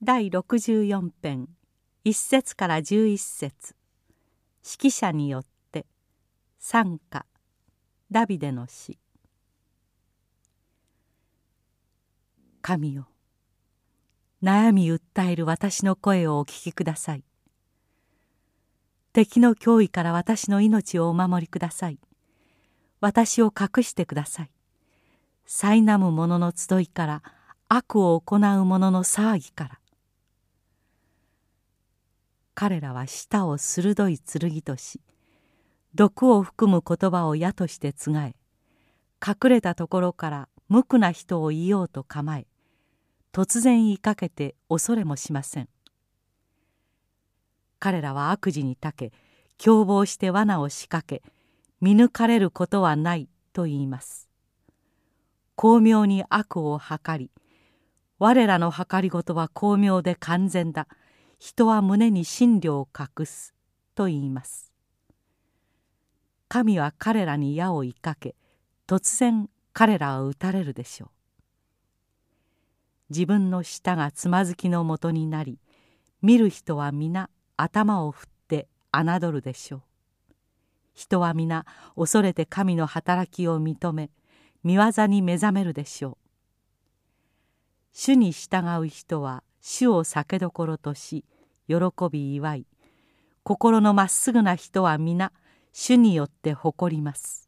第64編1節から11節。指揮者によって賛歌ダビデの詩神よ悩み訴える私の声をお聞きください。敵の脅威から私の命をお守りください。私を隠してください。苛む者の集いから悪を行う者の騒ぎから。彼らは舌を鋭い剣とし毒を含む言葉を矢としてつがえ隠れたところから無垢な人を言おうと構え突然言いかけて恐れもしません。彼らは悪事にたけ凶暴して罠を仕掛け見抜かれることはないと言います。巧妙に悪を図り我らの計りごとは巧妙で完全だ。人は胸に真理を隠すと言います。神は彼らに矢を追いかけ突然彼らは撃たれるでしょう。自分の舌がつまずきのもとになり見る人は皆頭を振って侮るでしょう。人は皆恐れて神の働きを認め見業に目覚めるでしょう。主に従う人は主を酒どころとし喜び祝い心のまっすぐな人は皆主によって誇ります。